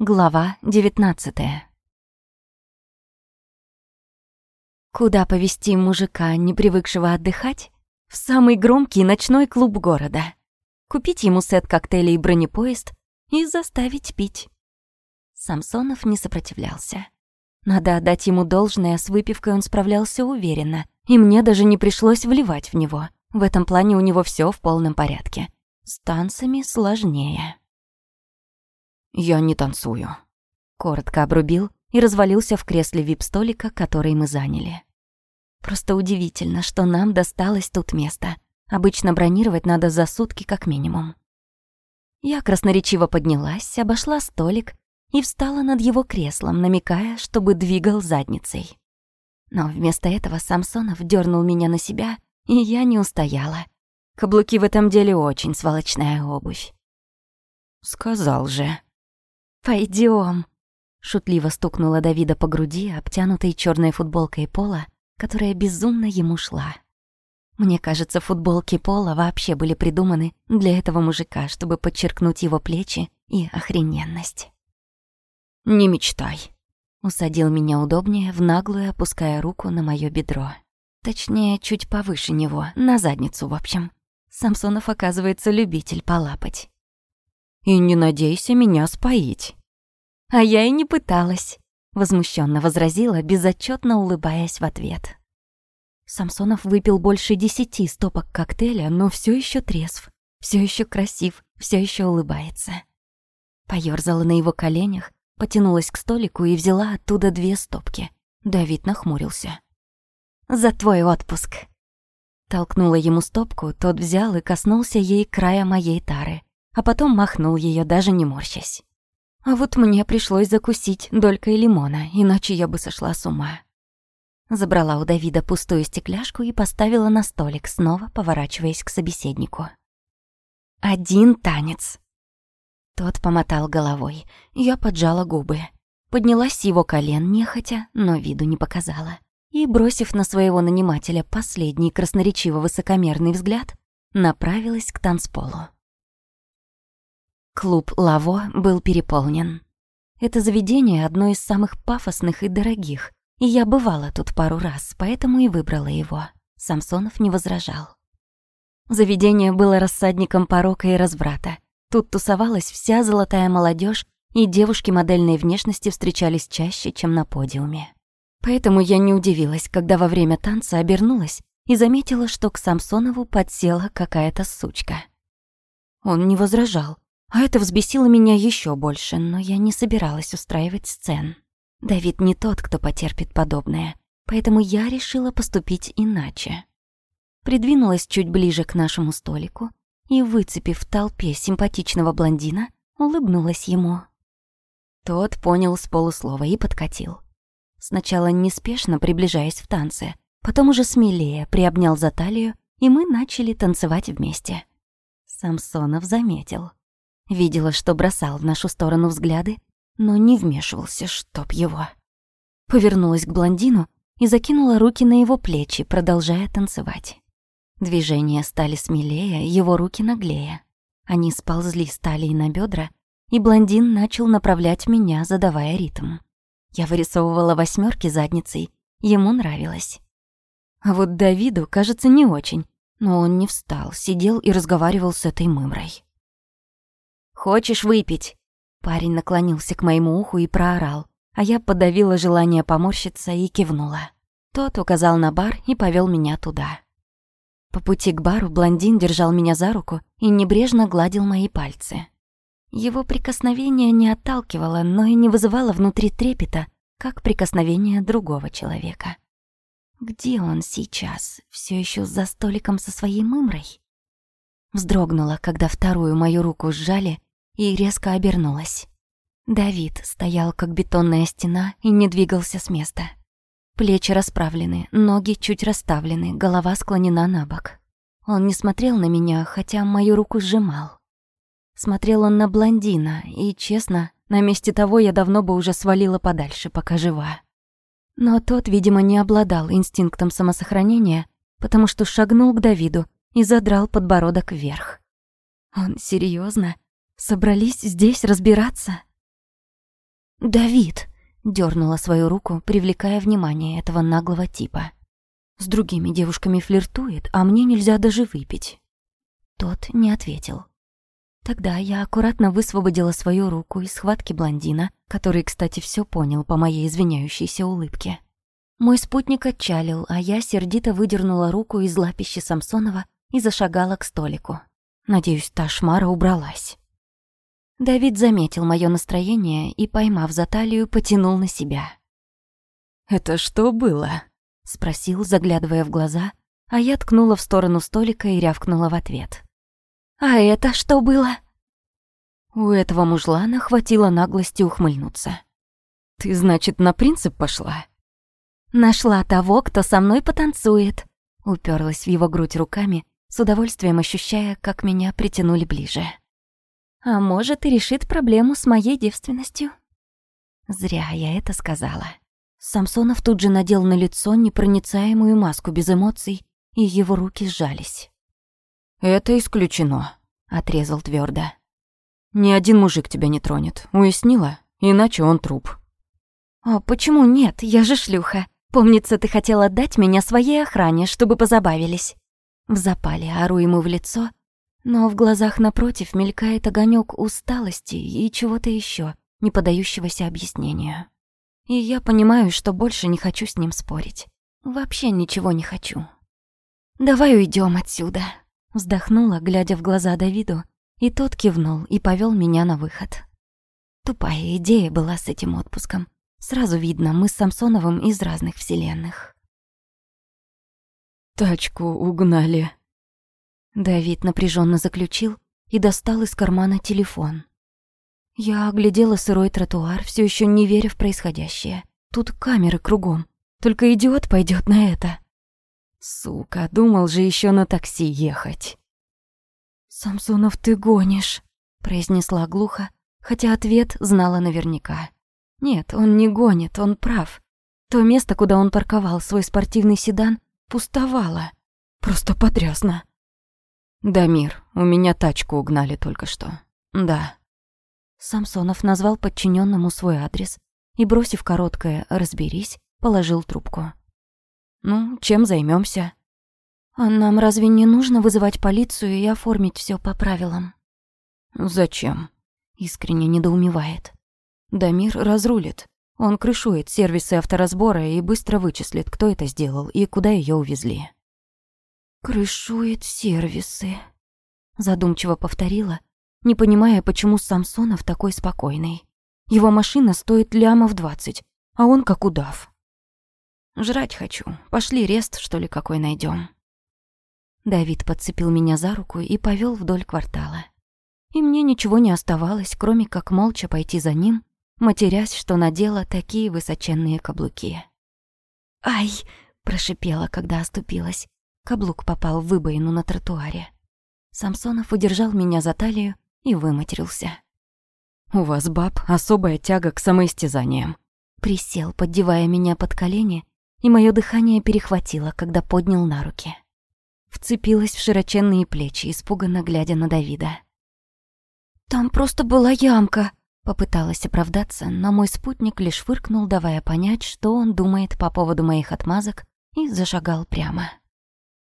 Глава девятнадцатая. Куда повести мужика, не привыкшего отдыхать? В самый громкий ночной клуб города. Купить ему сет коктейлей и бронепоезд и заставить пить. Самсонов не сопротивлялся. Надо отдать ему должное, с выпивкой он справлялся уверенно, и мне даже не пришлось вливать в него. В этом плане у него все в полном порядке. С танцами сложнее. «Я не танцую», — коротко обрубил и развалился в кресле вип-столика, который мы заняли. Просто удивительно, что нам досталось тут место. Обычно бронировать надо за сутки как минимум. Я красноречиво поднялась, обошла столик и встала над его креслом, намекая, чтобы двигал задницей. Но вместо этого Самсонов дернул меня на себя, и я не устояла. Каблуки в этом деле очень сволочная обувь. «Сказал же», Пойдем. Шутливо стукнула Давида по груди, обтянутой черной футболкой пола, которая безумно ему шла. Мне кажется, футболки пола вообще были придуманы для этого мужика, чтобы подчеркнуть его плечи и охрененность. «Не мечтай», — усадил меня удобнее, в наглую опуская руку на моё бедро. Точнее, чуть повыше него, на задницу, в общем. Самсонов, оказывается, любитель полапать. И не надейся меня споить. А я и не пыталась, возмущенно возразила, безотчетно улыбаясь в ответ. Самсонов выпил больше десяти стопок коктейля, но все еще трезв, все еще красив, все еще улыбается. Поёрзала на его коленях, потянулась к столику и взяла оттуда две стопки. Давид нахмурился. «За твой отпуск!» Толкнула ему стопку, тот взял и коснулся ей края моей тары а потом махнул ее, даже не морщась. А вот мне пришлось закусить долькой лимона, иначе я бы сошла с ума. Забрала у Давида пустую стекляшку и поставила на столик, снова поворачиваясь к собеседнику. «Один танец». Тот помотал головой. Я поджала губы. Поднялась с его колен нехотя, но виду не показала. И, бросив на своего нанимателя последний красноречиво-высокомерный взгляд, направилась к танцполу. Клуб «Лаво» был переполнен. Это заведение одно из самых пафосных и дорогих, и я бывала тут пару раз, поэтому и выбрала его. Самсонов не возражал. Заведение было рассадником порока и разврата. Тут тусовалась вся золотая молодежь, и девушки модельной внешности встречались чаще, чем на подиуме. Поэтому я не удивилась, когда во время танца обернулась и заметила, что к Самсонову подсела какая-то сучка. Он не возражал, а это взбесило меня еще больше, но я не собиралась устраивать сцен. Давид не тот, кто потерпит подобное, поэтому я решила поступить иначе. Придвинулась чуть ближе к нашему столику и, выцепив в толпе симпатичного блондина, улыбнулась ему. Тот понял с полуслова и подкатил. Сначала неспешно приближаясь в танце, потом уже смелее приобнял за талию, и мы начали танцевать вместе. Самсонов заметил. Видела, что бросал в нашу сторону взгляды, но не вмешивался, чтоб его. Повернулась к блондину и закинула руки на его плечи, продолжая танцевать. Движения стали смелее, его руки наглее. Они сползли с талии на бедра, и блондин начал направлять меня, задавая ритм. Я вырисовывала восьмерки задницей, ему нравилось. А вот Давиду, кажется, не очень, но он не встал, сидел и разговаривал с этой мымрой. «Хочешь выпить?» Парень наклонился к моему уху и проорал, а я подавила желание поморщиться и кивнула. Тот указал на бар и повел меня туда. По пути к бару блондин держал меня за руку и небрежно гладил мои пальцы. Его прикосновение не отталкивало, но и не вызывало внутри трепета, как прикосновение другого человека. Где он сейчас? Все еще за столиком со своей мымрой? Вздрогнула, когда вторую мою руку сжали, и резко обернулась. Давид стоял как бетонная стена и не двигался с места. Плечи расправлены, ноги чуть расставлены, голова склонена на бок. Он не смотрел на меня, хотя мою руку сжимал. Смотрел он на блондина, и, честно, на месте того я давно бы уже свалила подальше, пока жива. Но тот, видимо, не обладал инстинктом самосохранения, потому что шагнул к Давиду и задрал подбородок вверх. Он серьезно Собрались здесь разбираться? «Давид!» — дернула свою руку, привлекая внимание этого наглого типа. «С другими девушками флиртует, а мне нельзя даже выпить». Тот не ответил. Тогда я аккуратно высвободила свою руку из схватки блондина, который, кстати, все понял по моей извиняющейся улыбке. Мой спутник отчалил, а я сердито выдернула руку из лапищи Самсонова и зашагала к столику. Надеюсь, та шмара убралась. Давид заметил мое настроение и, поймав за талию, потянул на себя. «Это что было?» — спросил, заглядывая в глаза, а я ткнула в сторону столика и рявкнула в ответ. «А это что было?» У этого мужлана хватило наглости ухмыльнуться. «Ты, значит, на принцип пошла?» «Нашла того, кто со мной потанцует», — уперлась в его грудь руками, с удовольствием ощущая, как меня притянули ближе. «А может, и решит проблему с моей девственностью?» Зря я это сказала. Самсонов тут же надел на лицо непроницаемую маску без эмоций, и его руки сжались. «Это исключено», — отрезал твердо. «Ни один мужик тебя не тронет, уяснила? Иначе он труп». «А почему нет? Я же шлюха. Помнится, ты хотела отдать меня своей охране, чтобы позабавились». В запале ору ему в лицо, но в глазах напротив мелькает огонек усталости и чего-то еще, не подающегося объяснению. И я понимаю, что больше не хочу с ним спорить. Вообще ничего не хочу. «Давай уйдем отсюда», Вздохнула, глядя в глаза Давиду, и тот кивнул и повел меня на выход. Тупая идея была с этим отпуском. Сразу видно, мы с Самсоновым из разных вселенных. «Тачку угнали». Давид напряженно заключил и достал из кармана телефон. Я оглядела сырой тротуар, все еще не веря в происходящее. Тут камеры кругом. Только идиот пойдет на это. Сука, думал же еще на такси ехать. «Самсонов, ты гонишь», — произнесла глухо, хотя ответ знала наверняка. «Нет, он не гонит, он прав. То место, куда он парковал свой спортивный седан, пустовало. Просто потрясно». «Дамир, у меня тачку угнали только что. Да». Самсонов назвал подчиненному свой адрес и, бросив короткое «разберись», положил трубку. Ну, чем займемся? А нам разве не нужно вызывать полицию и оформить все по правилам? Зачем? Искренне недоумевает. Дамир разрулит. Он крышует сервисы авторазбора и быстро вычислит, кто это сделал и куда ее увезли. «Крышует сервисы», — задумчиво повторила, не понимая, почему Самсонов такой спокойный. Его машина стоит лямов двадцать, а он как удав. Жрать хочу. Пошли рест, что ли, какой найдем. Давид подцепил меня за руку и повел вдоль квартала. И мне ничего не оставалось, кроме как молча пойти за ним, матерясь, что надела такие высоченные каблуки. «Ай!» — прошипела, когда оступилась. Каблук попал в выбоину на тротуаре. Самсонов удержал меня за талию и выматерился. «У вас, баб, особая тяга к самоистязаниям». Присел, поддевая меня под колени и мое дыхание перехватило, когда поднял на руки. Вцепилась в широченные плечи, испуганно глядя на Давида. «Там просто была ямка», — попыталась оправдаться, но мой спутник лишь фыркнул, давая понять, что он думает по поводу моих отмазок, и зашагал прямо.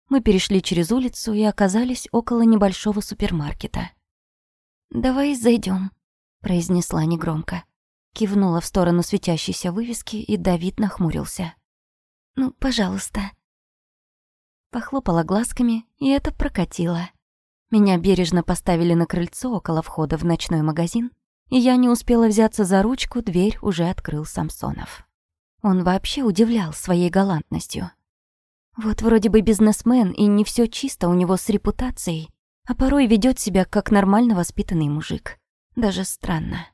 Мы перешли через улицу и оказались около небольшого супермаркета. «Давай зайдем, произнесла негромко. Кивнула в сторону светящейся вывески, и Давид нахмурился. Ну, пожалуйста». Похлопала глазками, и это прокатило. Меня бережно поставили на крыльцо около входа в ночной магазин, и я не успела взяться за ручку, дверь уже открыл Самсонов. Он вообще удивлял своей галантностью. Вот вроде бы бизнесмен, и не все чисто у него с репутацией, а порой ведет себя как нормально воспитанный мужик. Даже странно.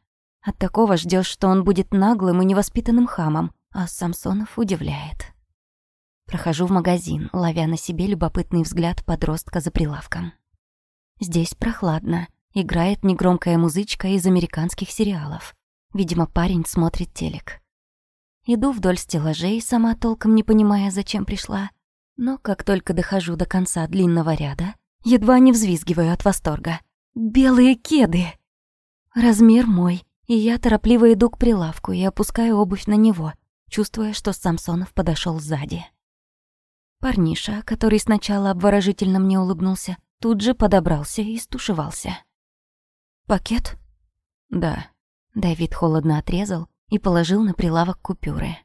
От такого ждешь, что он будет наглым и невоспитанным хамом, а Самсонов удивляет. Прохожу в магазин, ловя на себе любопытный взгляд подростка за прилавком. Здесь прохладно, играет негромкая музычка из американских сериалов. Видимо, парень смотрит телек. Иду вдоль стеллажей, сама толком не понимая, зачем пришла. Но как только дохожу до конца длинного ряда, едва не взвизгиваю от восторга. Белые кеды! Размер мой, и я торопливо иду к прилавку и опускаю обувь на него, чувствуя, что Самсонов подошел сзади. Парниша, который сначала обворожительно мне улыбнулся, тут же подобрался и стушевался. «Пакет?» «Да». Давид холодно отрезал и положил на прилавок купюры.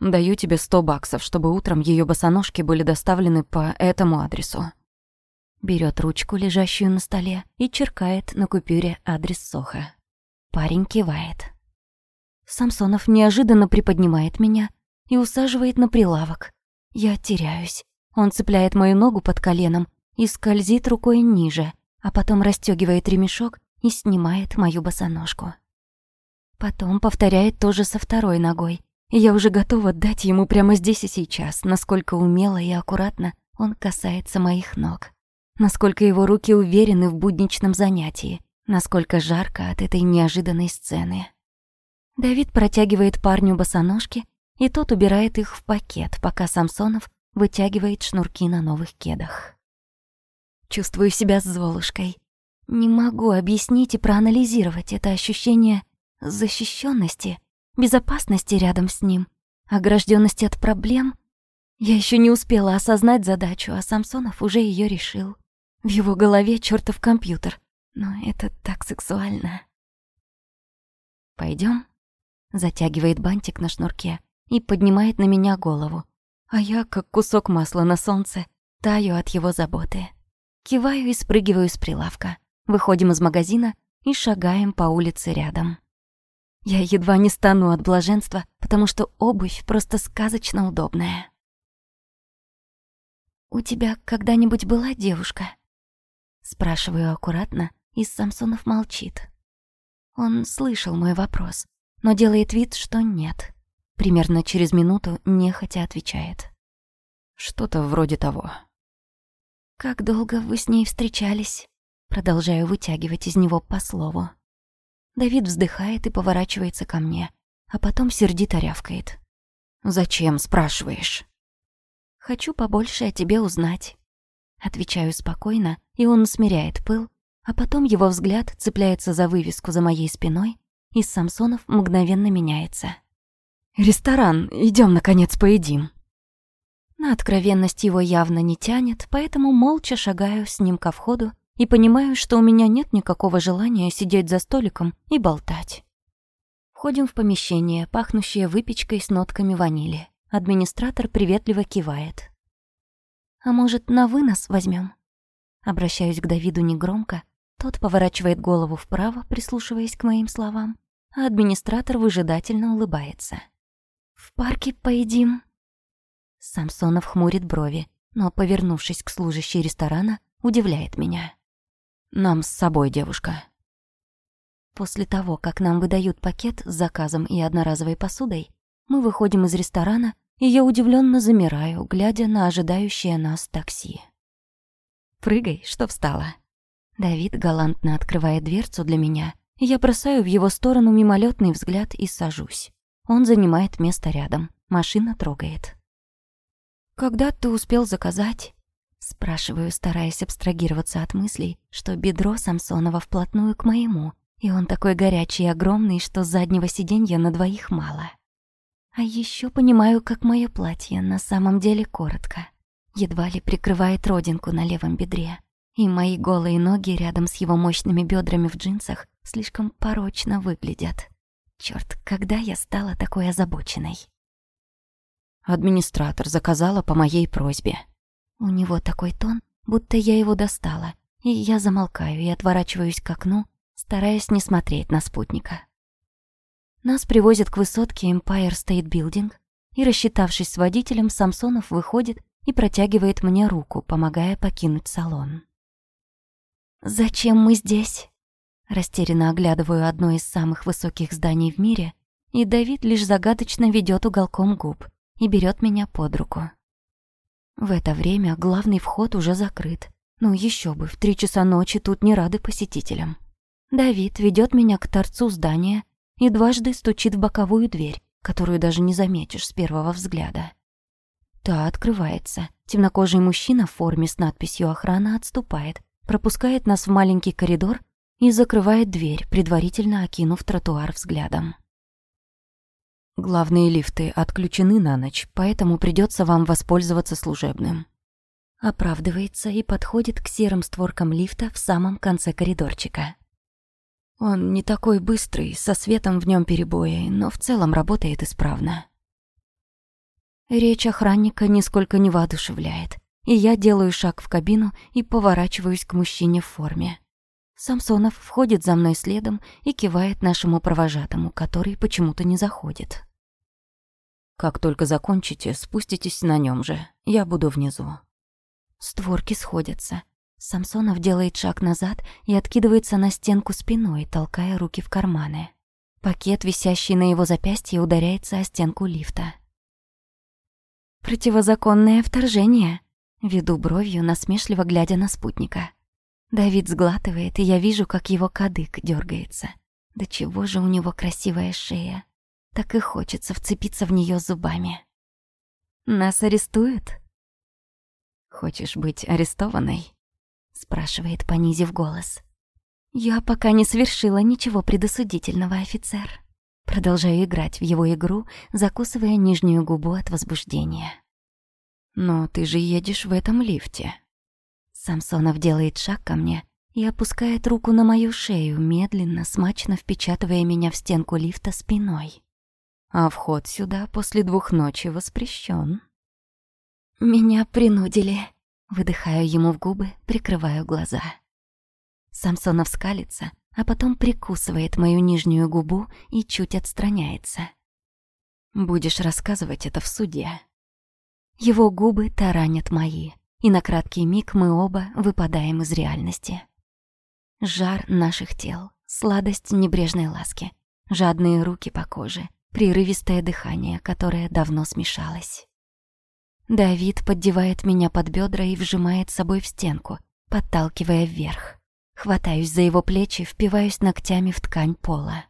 «Даю тебе сто баксов, чтобы утром ее босоножки были доставлены по этому адресу». Берет ручку, лежащую на столе, и черкает на купюре адрес Соха. Парень кивает. Самсонов неожиданно приподнимает меня и усаживает на прилавок. Я теряюсь. Он цепляет мою ногу под коленом и скользит рукой ниже, а потом расстёгивает ремешок и снимает мою босоножку. Потом повторяет то же со второй ногой, и я уже готова дать ему прямо здесь и сейчас, насколько умело и аккуратно он касается моих ног. Насколько его руки уверены в будничном занятии, насколько жарко от этой неожиданной сцены. Давид протягивает парню босоножки, и тот убирает их в пакет, пока Самсонов вытягивает шнурки на новых кедах. Чувствую себя золушкой. Не могу объяснить и проанализировать это ощущение защищенности, безопасности рядом с ним, огражденности от проблем. Я еще не успела осознать задачу, а Самсонов уже ее решил. В его голове чертов компьютер. Но это так сексуально. Пойдем. Затягивает бантик на шнурке и поднимает на меня голову. А я, как кусок масла на солнце, таю от его заботы. Киваю и спрыгиваю с прилавка. Выходим из магазина и шагаем по улице рядом. Я едва не стану от блаженства, потому что обувь просто сказочно удобная. «У тебя когда-нибудь была девушка?» Спрашиваю аккуратно, и Самсонов молчит. Он слышал мой вопрос, но делает вид, что нет. Примерно через минуту нехотя отвечает. «Что-то вроде того». «Как долго вы с ней встречались?» Продолжаю вытягивать из него по слову. Давид вздыхает и поворачивается ко мне, а потом сердито рявкает. «Зачем?» — спрашиваешь. «Хочу побольше о тебе узнать». Отвечаю спокойно, и он смиряет пыл, а потом его взгляд цепляется за вывеску за моей спиной, и Самсонов мгновенно меняется. «Ресторан, идем наконец, поедим». На откровенность его явно не тянет, поэтому молча шагаю с ним ко входу и понимаю, что у меня нет никакого желания сидеть за столиком и болтать. Входим в помещение, пахнущее выпечкой с нотками ванили. Администратор приветливо кивает. «А может, на вынос возьмем? Обращаюсь к Давиду негромко. Тот поворачивает голову вправо, прислушиваясь к моим словам, а администратор выжидательно улыбается. «В парке поедим». Самсонов хмурит брови, но, повернувшись к служащей ресторана, удивляет меня. «Нам с собой, девушка». После того, как нам выдают пакет с заказом и одноразовой посудой, мы выходим из ресторана, и я удивленно замираю, глядя на ожидающее нас такси. «Прыгай, что встала». Давид галантно открывает дверцу для меня, и я бросаю в его сторону мимолетный взгляд и сажусь. Он занимает место рядом. Машина трогает. «Когда ты успел заказать?» Спрашиваю, стараясь абстрагироваться от мыслей, что бедро Самсонова вплотную к моему, и он такой горячий и огромный, что заднего сиденья на двоих мало. А еще понимаю, как мое платье на самом деле коротко. Едва ли прикрывает родинку на левом бедре. И мои голые ноги рядом с его мощными бедрами в джинсах слишком порочно выглядят. Черт, когда я стала такой озабоченной? Администратор заказала по моей просьбе. У него такой тон, будто я его достала, и я замолкаю и отворачиваюсь к окну, стараясь не смотреть на спутника. Нас привозят к высотке Empire State Building, и, рассчитавшись с водителем, Самсонов выходит и протягивает мне руку, помогая покинуть салон. «Зачем мы здесь?» Растерянно оглядываю одно из самых высоких зданий в мире, и Давид лишь загадочно ведет уголком губ и берет меня под руку. В это время главный вход уже закрыт. Ну еще бы, в три часа ночи тут не рады посетителям. Давид ведет меня к торцу здания и дважды стучит в боковую дверь, которую даже не заметишь с первого взгляда. Та открывается. Темнокожий мужчина в форме с надписью «Охрана» отступает, пропускает нас в маленький коридор и закрывает дверь, предварительно окинув тротуар взглядом. Главные лифты отключены на ночь, поэтому придется вам воспользоваться служебным. Оправдывается и подходит к серым створкам лифта в самом конце коридорчика. Он не такой быстрый, со светом в нем перебои, но в целом работает исправно. Речь охранника нисколько не воодушевляет, и я делаю шаг в кабину и поворачиваюсь к мужчине в форме. Самсонов входит за мной следом и кивает нашему провожатому, который почему-то не заходит. Как только закончите, спуститесь на нем же. Я буду внизу. Створки сходятся. Самсонов делает шаг назад и откидывается на стенку спиной, толкая руки в карманы. Пакет, висящий на его запястье, ударяется о стенку лифта. «Противозаконное вторжение», — веду бровью, насмешливо глядя на спутника. Давид сглатывает, и я вижу, как его кадык дергается. Да чего же у него красивая шея. Так и хочется вцепиться в нее зубами. «Нас арестуют?» «Хочешь быть арестованной?» спрашивает, понизив голос. Я пока не совершила ничего предосудительного, офицер. Продолжаю играть в его игру, закусывая нижнюю губу от возбуждения. Но ты же едешь в этом лифте. Самсонов делает шаг ко мне и опускает руку на мою шею, медленно, смачно впечатывая меня в стенку лифта спиной. А вход сюда после двух ночи воспрещен. Меня принудили. Выдыхаю ему в губы, прикрываю глаза. Самсонов скалится, а потом прикусывает мою нижнюю губу и чуть отстраняется. «Будешь рассказывать это в суде». Его губы таранят мои, и на краткий миг мы оба выпадаем из реальности. Жар наших тел, сладость небрежной ласки, жадные руки по коже, прерывистое дыхание, которое давно смешалось. Давид поддевает меня под бедра и вжимает собой в стенку, подталкивая вверх. Хватаюсь за его плечи, впиваюсь ногтями в ткань пола.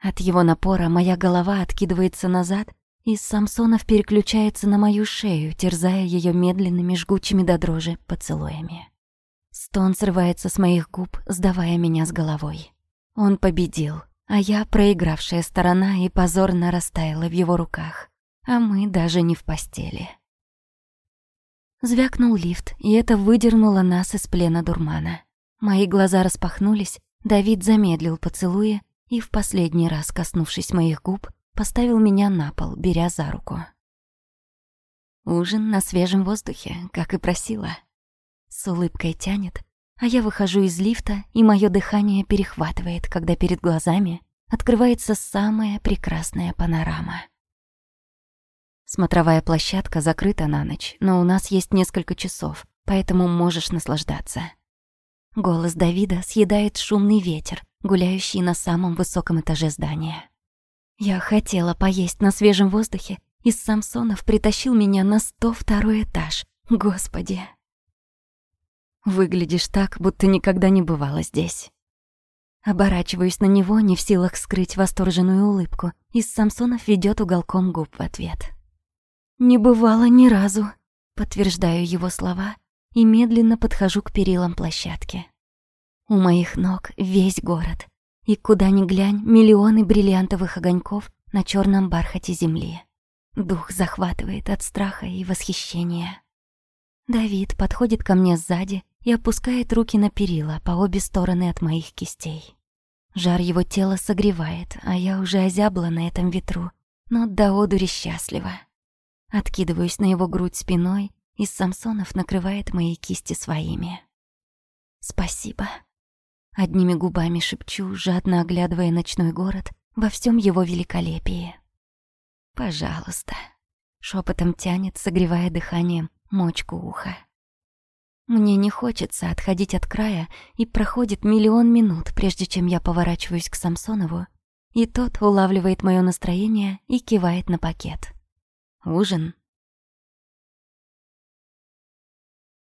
От его напора моя голова откидывается назад, и Самсонов переключается на мою шею, терзая ее медленными, жгучими до дрожи поцелуями. Стон срывается с моих губ, сдавая меня с головой. Он победил, а я проигравшая сторона и позорно растаяла в его руках. А мы даже не в постели. Звякнул лифт, и это выдернуло нас из плена дурмана. Мои глаза распахнулись, Давид замедлил поцелуи и, в последний раз коснувшись моих губ, поставил меня на пол, беря за руку. Ужин на свежем воздухе, как и просила. С улыбкой тянет, а я выхожу из лифта, и мое дыхание перехватывает, когда перед глазами открывается самая прекрасная панорама. Смотровая площадка закрыта на ночь, но у нас есть несколько часов, поэтому можешь наслаждаться. Голос Давида съедает шумный ветер, гуляющий на самом высоком этаже здания. Я хотела поесть на свежем воздухе, и Самсонов притащил меня на 102 этаж. Господи. Выглядишь так, будто никогда не бывала здесь. Оборачиваюсь на него, не в силах скрыть восторженную улыбку, и Самсонов ведет уголком губ в ответ. «Не бывало ни разу», — подтверждаю его слова и медленно подхожу к перилам площадки. У моих ног весь город, и куда ни глянь, миллионы бриллиантовых огоньков на черном бархате земли. Дух захватывает от страха и восхищения. Давид подходит ко мне сзади и опускает руки на перила по обе стороны от моих кистей. Жар его тела согревает, а я уже озябла на этом ветру, но до одури счастлива. Откидываюсь на его грудь спиной, и Самсонов накрывает мои кисти своими. «Спасибо». Одними губами шепчу, жадно оглядывая ночной город во всем его великолепии. «Пожалуйста», — шепотом тянет, согревая дыханием мочку уха. Мне не хочется отходить от края, и проходит миллион минут, прежде чем я поворачиваюсь к Самсонову, и тот улавливает мое настроение и кивает на пакет. Ужин